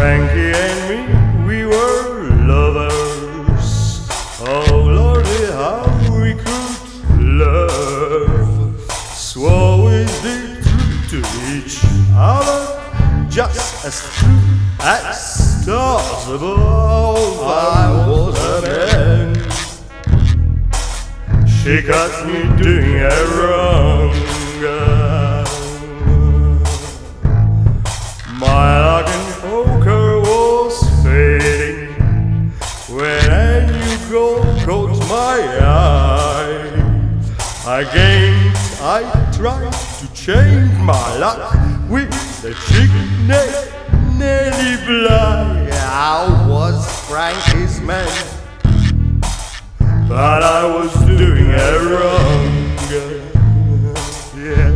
Frankie and me, we were lovers. Oh Lordy, how we could love. Swore we did to each other, just as true as stars above. I was a man. She got me doing it wrong. Again, I tried to change my luck with the chick named Nelly Bly. I was Frankie's man but I was doing it wrong. Yeah,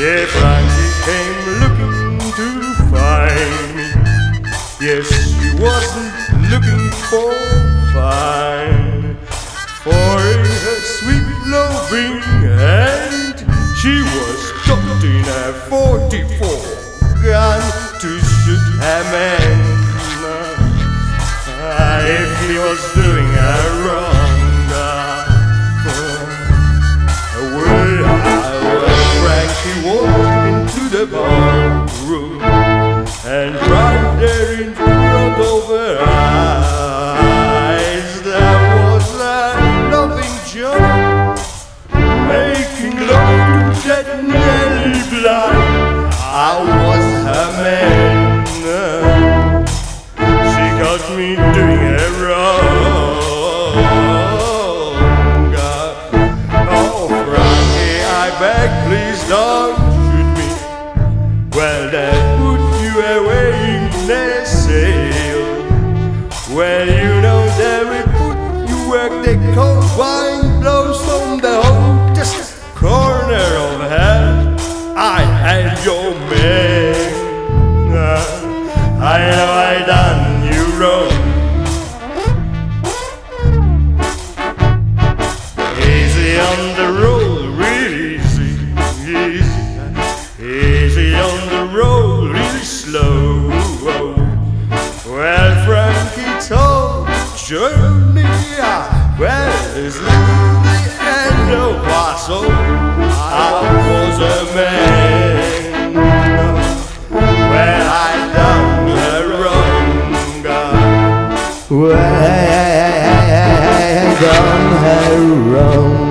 yeah, Frankie came looking to find me. Yes, she wasn't looking for fine, 44 gun to shoot her man. If he was doing her wrong. Got me doing it wrong. Oh, Frankie, I beg, please don't shoot me. Well, that put you away in the sail. Well, you know that we put you where the cold wine blows from the hottest corner of hell. I am your man. I know journey where is lonely and why so I was a man when I done the wrong when I done her wrong